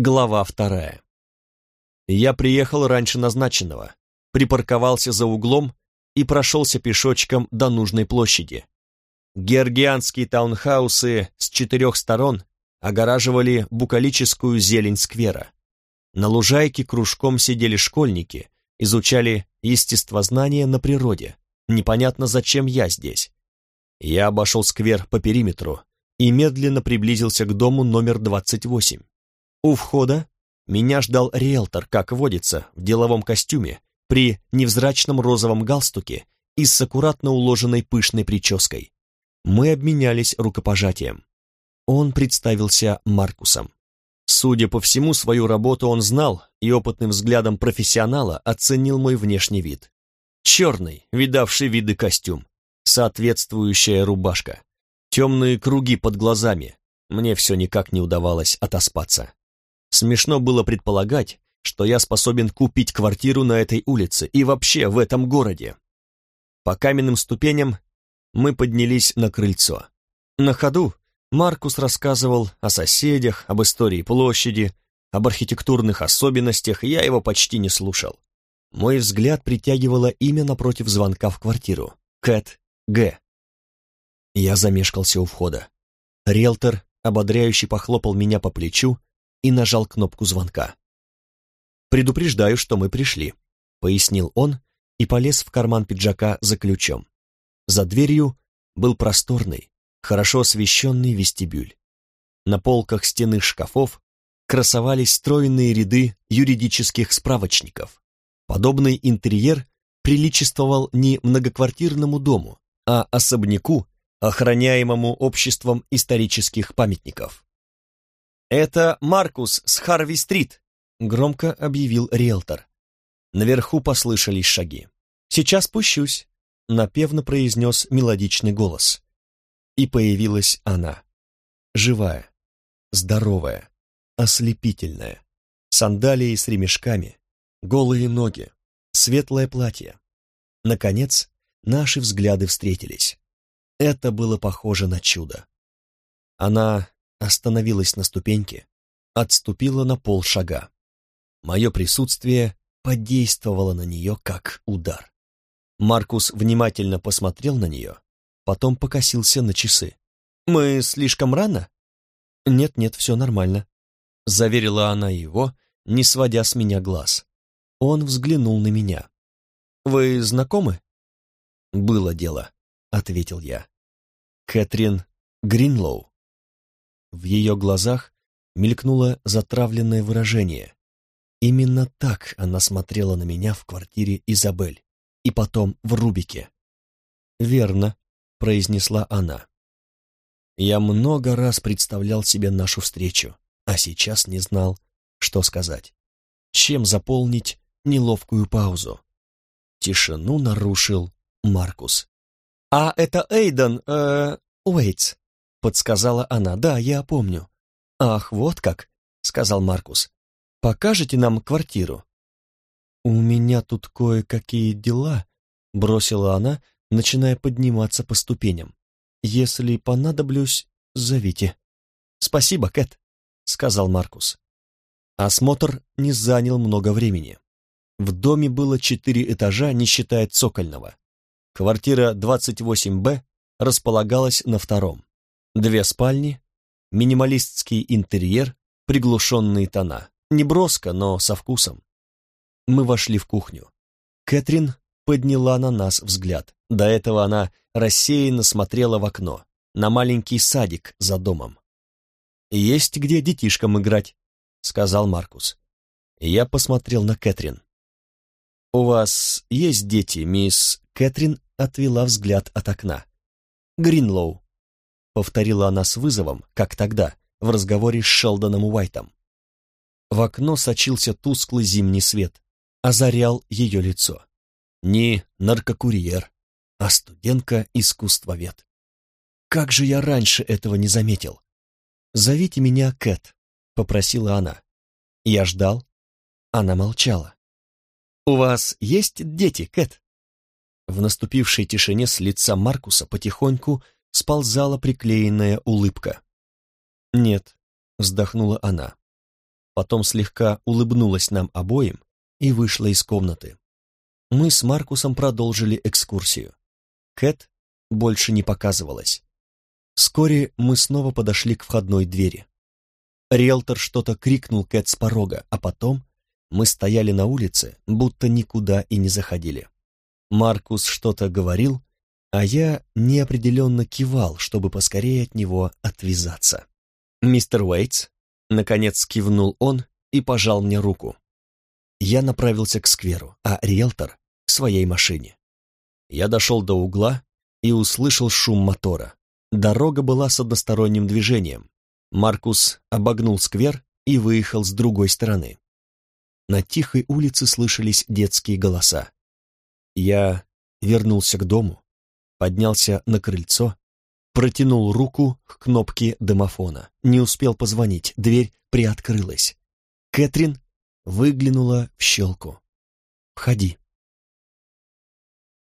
Глава вторая. Я приехал раньше назначенного, припарковался за углом и прошелся пешочком до нужной площади. Георгианские таунхаусы с четырех сторон огораживали букалическую зелень сквера. На лужайке кружком сидели школьники, изучали естествознание на природе. Непонятно, зачем я здесь. Я обошел сквер по периметру и медленно приблизился к дому номер 28. У входа меня ждал риэлтор, как водится, в деловом костюме, при невзрачном розовом галстуке и с аккуратно уложенной пышной прической. Мы обменялись рукопожатием. Он представился Маркусом. Судя по всему, свою работу он знал и опытным взглядом профессионала оценил мой внешний вид. Черный, видавший виды костюм, соответствующая рубашка, темные круги под глазами. Мне все никак не удавалось отоспаться. Смешно было предполагать, что я способен купить квартиру на этой улице и вообще в этом городе. По каменным ступеням мы поднялись на крыльцо. На ходу Маркус рассказывал о соседях, об истории площади, об архитектурных особенностях, я его почти не слушал. Мой взгляд притягивало имя напротив звонка в квартиру. Кэт Г. Я замешкался у входа. Риэлтор ободряюще похлопал меня по плечу и нажал кнопку звонка. «Предупреждаю, что мы пришли», — пояснил он и полез в карман пиджака за ключом. За дверью был просторный, хорошо освещенный вестибюль. На полках стенных шкафов красовались стройные ряды юридических справочников. Подобный интерьер приличествовал не многоквартирному дому, а особняку, охраняемому обществом исторических памятников. «Это Маркус с Харви-стрит», — громко объявил риэлтор. Наверху послышались шаги. «Сейчас спущусь», — напевно произнес мелодичный голос. И появилась она. Живая, здоровая, ослепительная. Сандалии с ремешками, голые ноги, светлое платье. Наконец, наши взгляды встретились. Это было похоже на чудо. Она остановилась на ступеньке, отступила на полшага. Мое присутствие подействовало на нее как удар. Маркус внимательно посмотрел на нее, потом покосился на часы. «Мы слишком рано?» «Нет-нет, все нормально», — заверила она его, не сводя с меня глаз. Он взглянул на меня. «Вы знакомы?» «Было дело», — ответил я. «Кэтрин Гринлоу». В ее глазах мелькнуло затравленное выражение. Именно так она смотрела на меня в квартире Изабель и потом в Рубике. «Верно», — произнесла она. Я много раз представлял себе нашу встречу, а сейчас не знал, что сказать. Чем заполнить неловкую паузу? Тишину нарушил Маркус. «А это Эйден, э, Уэйтс», — подсказала она. «Да, я помню». «Ах, вот как», — сказал Маркус. «Покажете нам квартиру?» «У меня тут кое-какие дела», — бросила она, начиная подниматься по ступеням. «Если понадоблюсь, зовите». «Спасибо, Кэт», — сказал Маркус. Осмотр не занял много времени. В доме было четыре этажа, не считая цокольного. Квартира 28Б располагалась на втором. Две спальни, минималистский интерьер, приглушенные тона. Не броско, но со вкусом. Мы вошли в кухню. Кэтрин подняла на нас взгляд. До этого она рассеянно смотрела в окно, на маленький садик за домом. «Есть где детишкам играть», — сказал Маркус. Я посмотрел на Кэтрин. «У вас есть дети, мисс...» Кэтрин отвела взгляд от окна. «Гринлоу», — повторила она с вызовом, как тогда, в разговоре с Шелдоном Уайтом. В окно сочился тусклый зимний свет, озарял ее лицо. Не наркокурьер, а студентка-искусствовед. Как же я раньше этого не заметил? «Зовите меня Кэт», — попросила она. Я ждал. Она молчала. «У вас есть дети, Кэт?» В наступившей тишине с лица Маркуса потихоньку сползала приклеенная улыбка. «Нет», — вздохнула она. потом слегка улыбнулась нам обоим и вышла из комнаты. Мы с Маркусом продолжили экскурсию. Кэт больше не показывалась. Вскоре мы снова подошли к входной двери. Риэлтор что-то крикнул Кэт с порога, а потом мы стояли на улице, будто никуда и не заходили. Маркус что-то говорил, а я неопределенно кивал, чтобы поскорее от него отвязаться. «Мистер Уэйтс», — наконец кивнул он и пожал мне руку. Я направился к скверу, а риэлтор — к своей машине. Я дошел до угла и услышал шум мотора. Дорога была с односторонним движением. Маркус обогнул сквер и выехал с другой стороны. На тихой улице слышались детские голоса. Я вернулся к дому, поднялся на крыльцо, протянул руку к кнопке домофона. Не успел позвонить, дверь приоткрылась. Кэтрин выглянула в щелку. «Входи»,